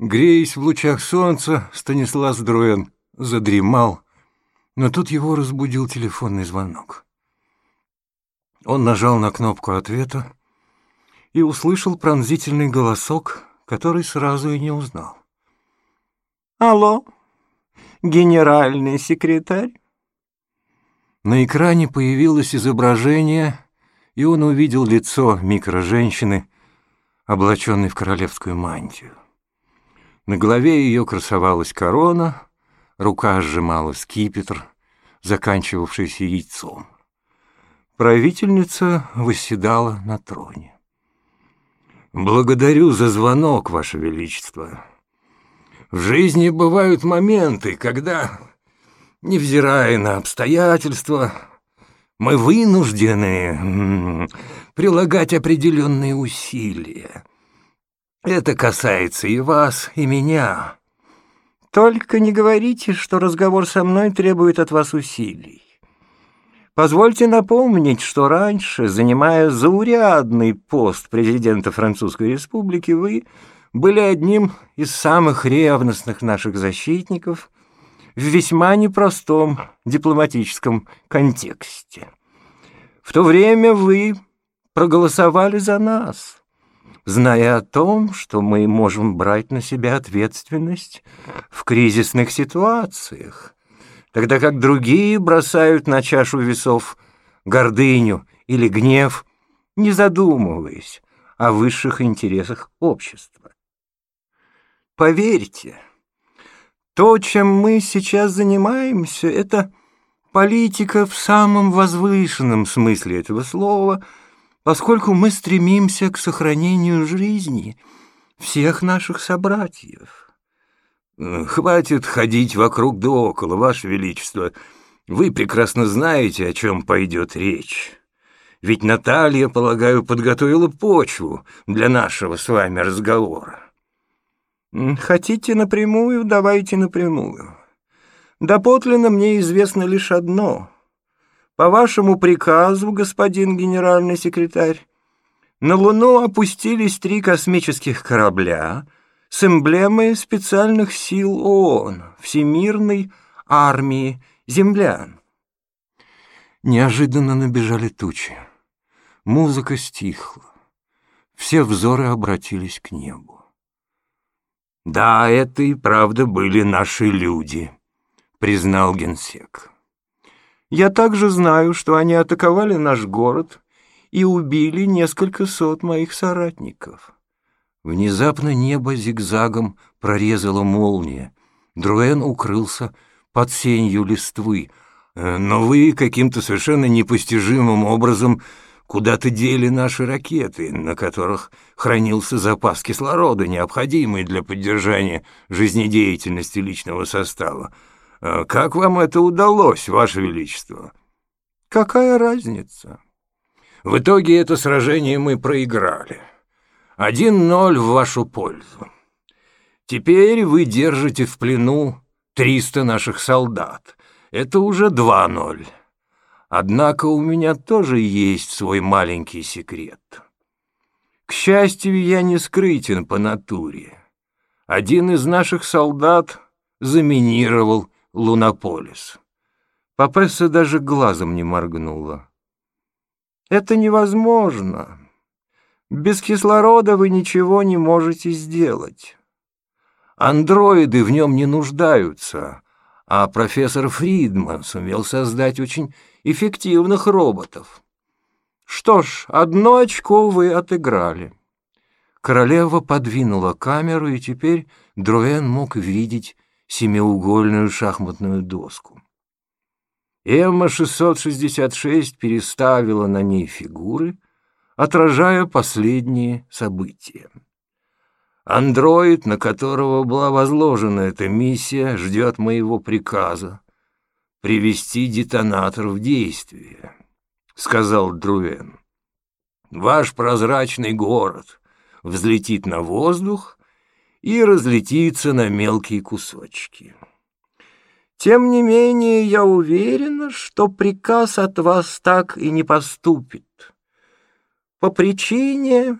Греясь в лучах солнца, Станислав Друэн задремал, но тут его разбудил телефонный звонок. Он нажал на кнопку ответа и услышал пронзительный голосок, который сразу и не узнал. «Алло, генеральный секретарь?» На экране появилось изображение, и он увидел лицо микроженщины, облаченной в королевскую мантию. На голове ее красовалась корона, рука сжимала скипетр, заканчивавшийся яйцом. Правительница восседала на троне. «Благодарю за звонок, Ваше Величество. В жизни бывают моменты, когда, невзирая на обстоятельства, мы вынуждены прилагать определенные усилия» Это касается и вас, и меня. Только не говорите, что разговор со мной требует от вас усилий. Позвольте напомнить, что раньше, занимая заурядный пост президента Французской Республики, вы были одним из самых ревностных наших защитников в весьма непростом дипломатическом контексте. В то время вы проголосовали за нас зная о том, что мы можем брать на себя ответственность в кризисных ситуациях, тогда как другие бросают на чашу весов гордыню или гнев, не задумываясь о высших интересах общества. Поверьте, то, чем мы сейчас занимаемся, это политика в самом возвышенном смысле этого слова — поскольку мы стремимся к сохранению жизни всех наших собратьев. Хватит ходить вокруг да около, Ваше Величество. Вы прекрасно знаете, о чем пойдет речь. Ведь Наталья, полагаю, подготовила почву для нашего с вами разговора. Хотите напрямую, давайте напрямую. Доподлинно мне известно лишь одно — по вашему приказу, господин генеральный секретарь, на Луну опустились три космических корабля с эмблемой специальных сил ООН, Всемирной армии землян. Неожиданно набежали тучи. Музыка стихла. Все взоры обратились к небу. «Да, это и правда были наши люди», — признал генсек. Я также знаю, что они атаковали наш город и убили несколько сот моих соратников». Внезапно небо зигзагом прорезала молния. Друэн укрылся под сенью листвы. «Э, «Но вы каким-то совершенно непостижимым образом куда-то дели наши ракеты, на которых хранился запас кислорода, необходимый для поддержания жизнедеятельности личного состава. А как вам это удалось, Ваше Величество? Какая разница? В итоге это сражение мы проиграли. Один ноль в вашу пользу. Теперь вы держите в плену триста наших солдат. Это уже два ноль. Однако у меня тоже есть свой маленький секрет. К счастью, я не скрытен по натуре. Один из наших солдат заминировал Лунополис. Папесса даже глазом не моргнула. «Это невозможно. Без кислорода вы ничего не можете сделать. Андроиды в нем не нуждаются, а профессор Фридман сумел создать очень эффективных роботов. Что ж, одно очко вы отыграли». Королева подвинула камеру, и теперь Дроен мог видеть семиугольную шахматную доску. Эмма-666 переставила на ней фигуры, отражая последние события. Андроид, на которого была возложена эта миссия, ждет моего приказа привести детонатор в действие, — сказал Друэн. Ваш прозрачный город взлетит на воздух и разлетится на мелкие кусочки. Тем не менее, я уверена, что приказ от вас так и не поступит. По причине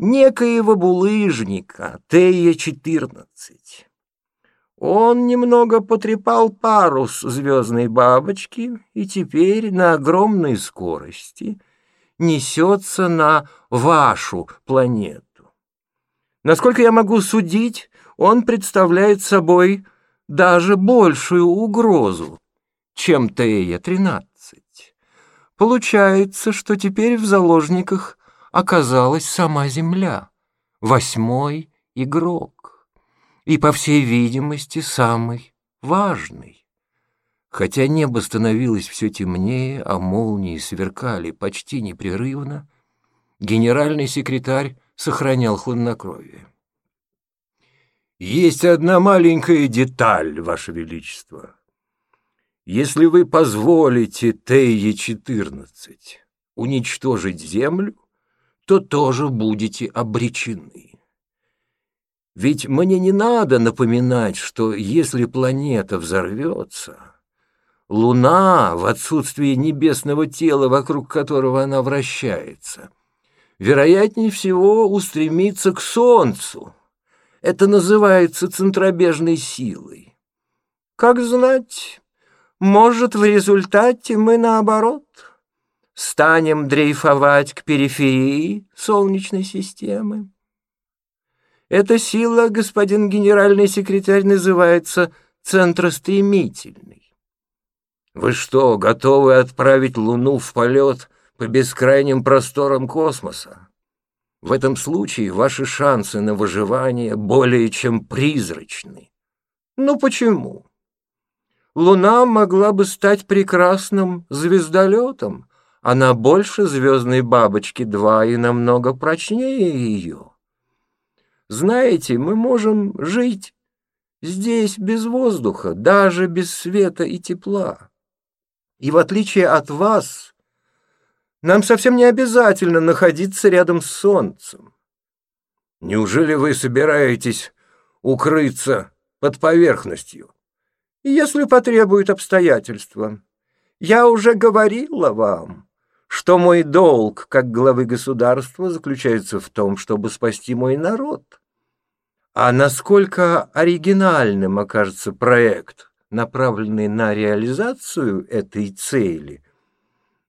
некоего булыжника Тея-14. Он немного потрепал парус звездной бабочки и теперь на огромной скорости несется на вашу планету. Насколько я могу судить, он представляет собой даже большую угрозу, чем Тея-13. Получается, что теперь в заложниках оказалась сама Земля, восьмой игрок и, по всей видимости, самый важный. Хотя небо становилось все темнее, а молнии сверкали почти непрерывно, генеральный секретарь сохранял хладнокровие. «Есть одна маленькая деталь, Ваше Величество. Если вы позволите Тейе-14 уничтожить Землю, то тоже будете обречены. Ведь мне не надо напоминать, что если планета взорвется, Луна в отсутствии небесного тела, вокруг которого она вращается, вероятнее всего устремится к Солнцу. Это называется центробежной силой. Как знать, может, в результате мы наоборот станем дрейфовать к периферии Солнечной системы. Эта сила, господин генеральный секретарь, называется центростремительной. Вы что, готовы отправить Луну в полет по бескрайним просторам космоса? В этом случае ваши шансы на выживание более чем призрачны. Ну почему? Луна могла бы стать прекрасным звездолетом, она больше звездной бабочки-2 и намного прочнее ее. Знаете, мы можем жить здесь без воздуха, даже без света и тепла. И в отличие от вас, нам совсем не обязательно находиться рядом с солнцем. Неужели вы собираетесь укрыться под поверхностью? Если потребуют обстоятельства. Я уже говорила вам, что мой долг как главы государства заключается в том, чтобы спасти мой народ. А насколько оригинальным окажется проект, направленный на реализацию этой цели,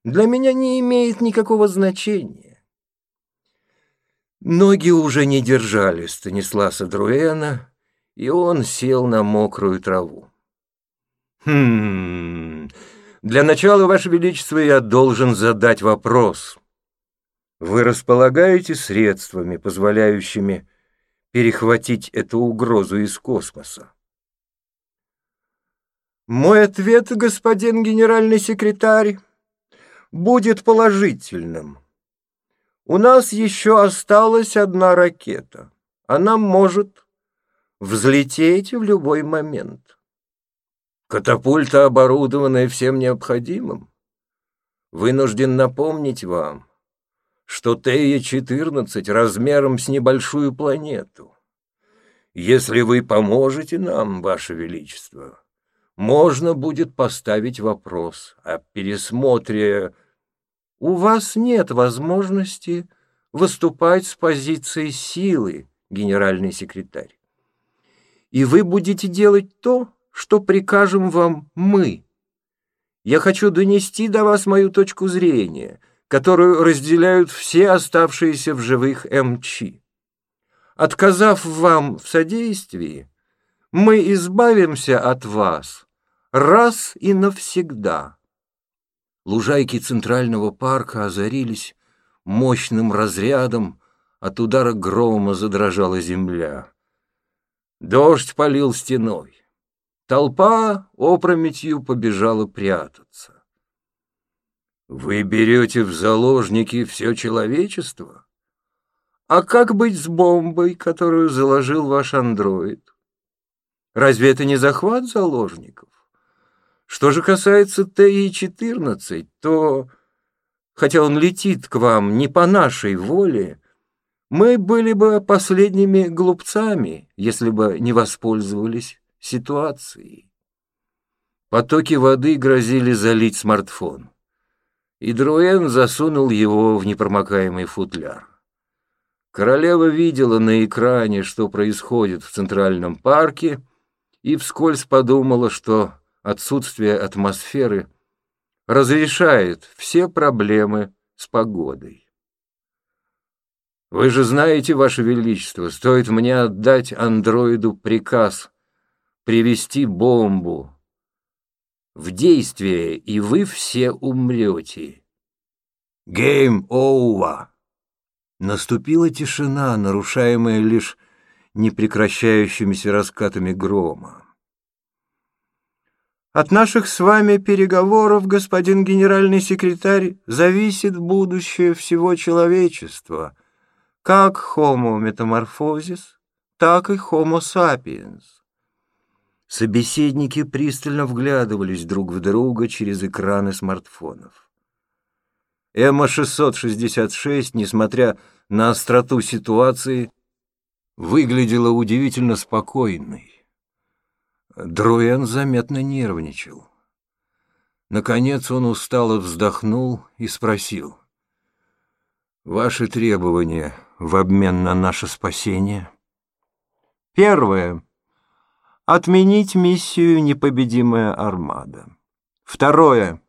для меня не имеет никакого значения. Ноги уже не держали Станисласа Друэна, и он сел на мокрую траву. «Хм... Для начала, Ваше Величество, я должен задать вопрос. Вы располагаете средствами, позволяющими перехватить эту угрозу из космоса? Мой ответ, господин генеральный секретарь, будет положительным. У нас еще осталась одна ракета. Она может взлететь в любой момент. Катапульта, оборудованная всем необходимым. Вынужден напомнить вам, что Тея-14 размером с небольшую планету. Если вы поможете нам, Ваше Величество, можно будет поставить вопрос о пересмотре. У вас нет возможности выступать с позиции силы, генеральный секретарь. И вы будете делать то, что прикажем вам мы. Я хочу донести до вас мою точку зрения — которую разделяют все оставшиеся в живых МЧ. Отказав вам в содействии, мы избавимся от вас раз и навсегда. Лужайки Центрального парка озарились мощным разрядом, от удара грома задрожала земля. Дождь полил стеной. Толпа опрометью побежала прятаться. Вы берете в заложники все человечество? А как быть с бомбой, которую заложил ваш андроид? Разве это не захват заложников? Что же касается ТИ-14, то, хотя он летит к вам не по нашей воле, мы были бы последними глупцами, если бы не воспользовались ситуацией. Потоки воды грозили залить смартфон и Друэн засунул его в непромокаемый футляр. Королева видела на экране, что происходит в Центральном парке, и вскользь подумала, что отсутствие атмосферы разрешает все проблемы с погодой. Вы же знаете, Ваше Величество, стоит мне отдать андроиду приказ привести бомбу в действие, и вы все умрете. Гейм over. Наступила тишина, нарушаемая лишь непрекращающимися раскатами грома. От наших с вами переговоров, господин генеральный секретарь, зависит будущее всего человечества, как Homo metamorphosis, так и Homo sapiens. Собеседники пристально вглядывались друг в друга через экраны смартфонов. Эма-666, несмотря на остроту ситуации, выглядела удивительно спокойной. Друэн заметно нервничал. Наконец он устало вздохнул и спросил. «Ваши требования в обмен на наше спасение?» «Первое. Отменить миссию «Непобедимая армада». Второе.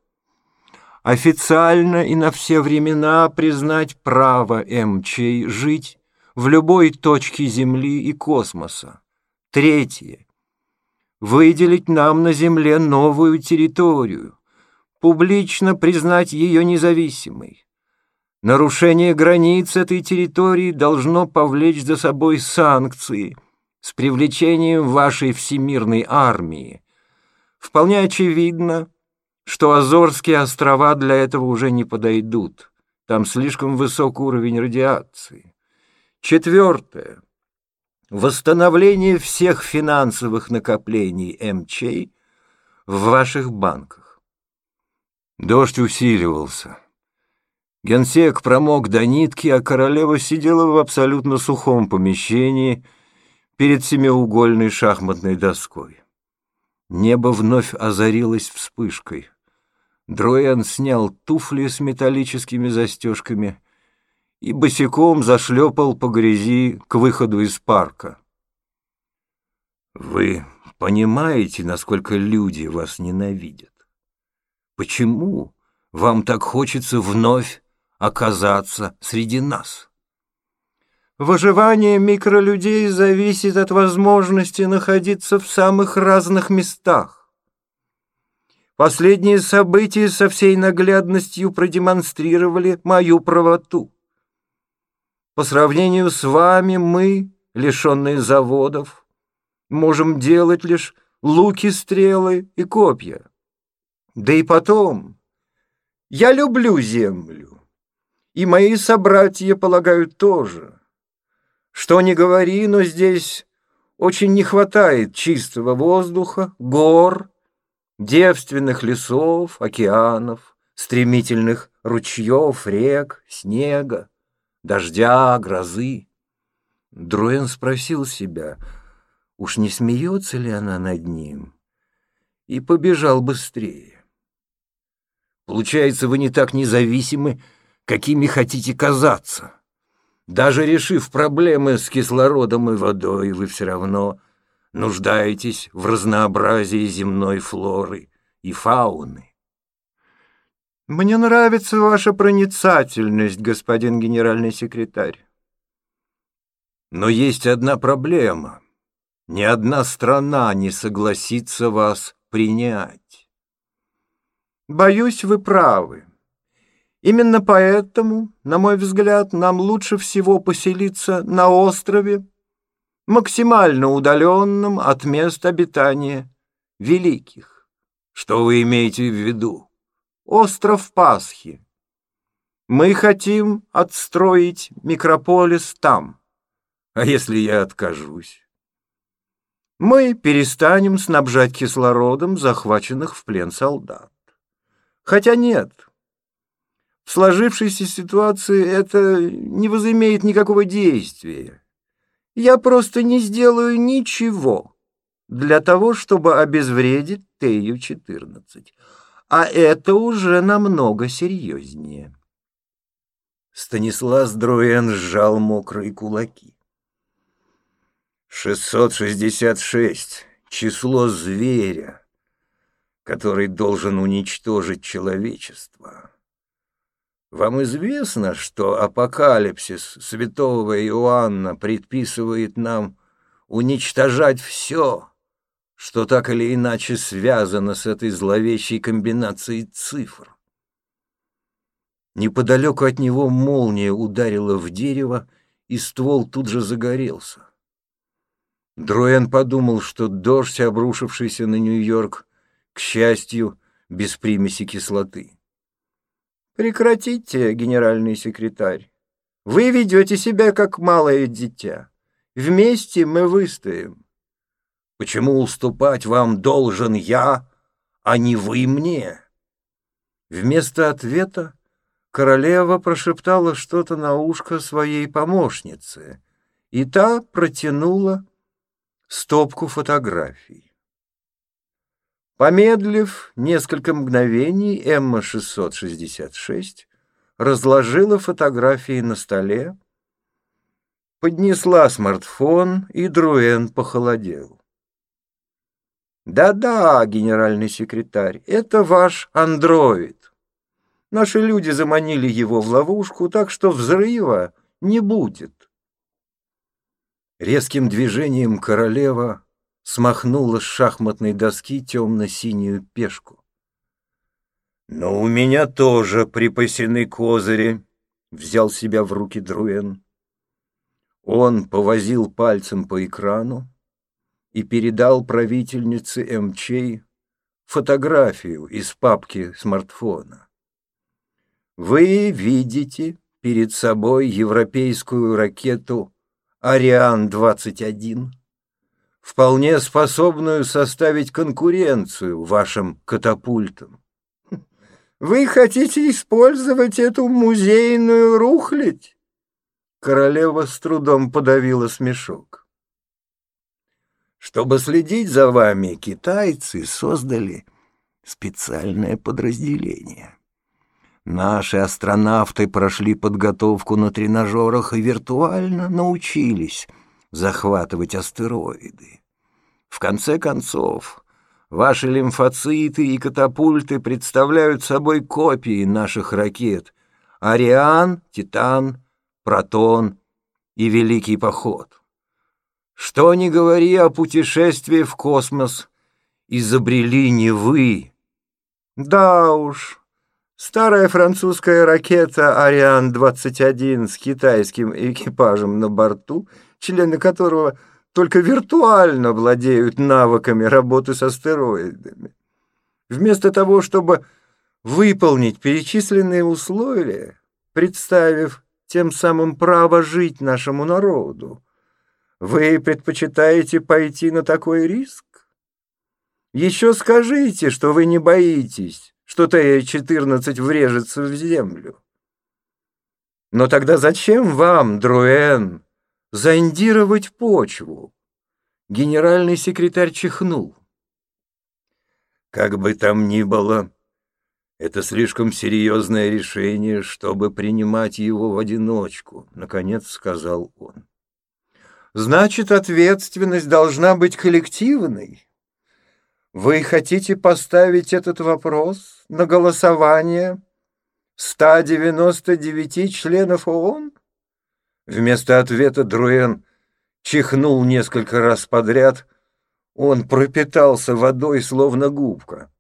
Официально и на все времена признать право МЧ жить в любой точке Земли и космоса. Третье выделить нам на земле новую территорию, публично признать ее независимой. Нарушение границ этой территории должно повлечь за собой санкции с привлечением вашей всемирной армии. Вполне очевидно, что Азорские острова для этого уже не подойдут. Там слишком высок уровень радиации. Четвертое восстановление всех финансовых накоплений МЧ в ваших банках. Дождь усиливался. Генсек промок до нитки, а королева сидела в абсолютно сухом помещении перед семиугольной шахматной доской. Небо вновь озарилось вспышкой. Дроян снял туфли с металлическими застежками и босиком зашлепал по грязи к выходу из парка. Вы понимаете, насколько люди вас ненавидят? Почему вам так хочется вновь оказаться среди нас? Выживание микролюдей зависит от возможности находиться в самых разных местах. Последние события со всей наглядностью продемонстрировали мою правоту. По сравнению с вами мы, лишенные заводов, можем делать лишь луки, стрелы и копья. Да и потом, я люблю землю, и мои собратья, полагают, тоже. Что ни говори, но здесь очень не хватает чистого воздуха, гор, девственных лесов, океанов, стремительных ручьев, рек, снега дождя, грозы. Дроен спросил себя, уж не смеется ли она над ним, и побежал быстрее. Получается, вы не так независимы, какими хотите казаться. Даже решив проблемы с кислородом и водой, вы все равно нуждаетесь в разнообразии земной флоры и фауны. Мне нравится ваша проницательность, господин генеральный секретарь. Но есть одна проблема. Ни одна страна не согласится вас принять. Боюсь, вы правы. Именно поэтому, на мой взгляд, нам лучше всего поселиться на острове, максимально удаленном от мест обитания великих. Что вы имеете в виду? Остров Пасхи. Мы хотим отстроить микрополис там. А если я откажусь? Мы перестанем снабжать кислородом захваченных в плен солдат. Хотя нет. В сложившейся ситуации это не возымеет никакого действия. Я просто не сделаю ничего для того, чтобы обезвредить Тею-14 а это уже намного серьезнее. Станислав Друен сжал мокрые кулаки. 666. Число зверя, который должен уничтожить человечество. Вам известно, что апокалипсис святого Иоанна предписывает нам уничтожать все, что так или иначе связано с этой зловещей комбинацией цифр. Неподалеку от него молния ударила в дерево, и ствол тут же загорелся. Дроен подумал, что дождь, обрушившийся на Нью-Йорк, к счастью, без примеси кислоты. «Прекратите, генеральный секретарь. Вы ведете себя как малое дитя. Вместе мы выстоим. Почему уступать вам должен я, а не вы мне?» Вместо ответа королева прошептала что-то на ушко своей помощнице, и та протянула стопку фотографий. Помедлив несколько мгновений, Эмма-666 разложила фотографии на столе, поднесла смартфон, и Друэн похолодел. «Да-да, генеральный секретарь, это ваш андроид. Наши люди заманили его в ловушку, так что взрыва не будет». Резким движением королева смахнула с шахматной доски темно-синюю пешку. «Но у меня тоже припасены козыри», — взял себя в руки Друэн. Он повозил пальцем по экрану и передал правительнице МЧ фотографию из папки смартфона. Вы видите перед собой европейскую ракету «Ариан-21», вполне способную составить конкуренцию вашим катапультам. Вы хотите использовать эту музейную рухлядь? Королева с трудом подавила смешок. Чтобы следить за вами, китайцы создали специальное подразделение. Наши астронавты прошли подготовку на тренажерах и виртуально научились захватывать астероиды. В конце концов, ваши лимфоциты и катапульты представляют собой копии наших ракет «Ариан», «Титан», «Протон» и «Великий поход». Что ни говори о путешествии в космос, изобрели не вы. Да уж, Старая французская ракета «Ариан-21» с китайским экипажем на борту, члены которого только виртуально владеют навыками работы с астероидами. Вместо того, чтобы выполнить перечисленные условия, представив тем самым право жить нашему народу, вы предпочитаете пойти на такой риск? Еще скажите, что вы не боитесь что Т-14 врежется в землю. Но тогда зачем вам, Друэн, зондировать почву? Генеральный секретарь чихнул. Как бы там ни было, это слишком серьезное решение, чтобы принимать его в одиночку, наконец сказал он. Значит, ответственность должна быть коллективной. Вы хотите поставить этот вопрос на голосование 199 членов ООН? Вместо ответа Друэн чихнул несколько раз подряд. Он пропитался водой, словно губка.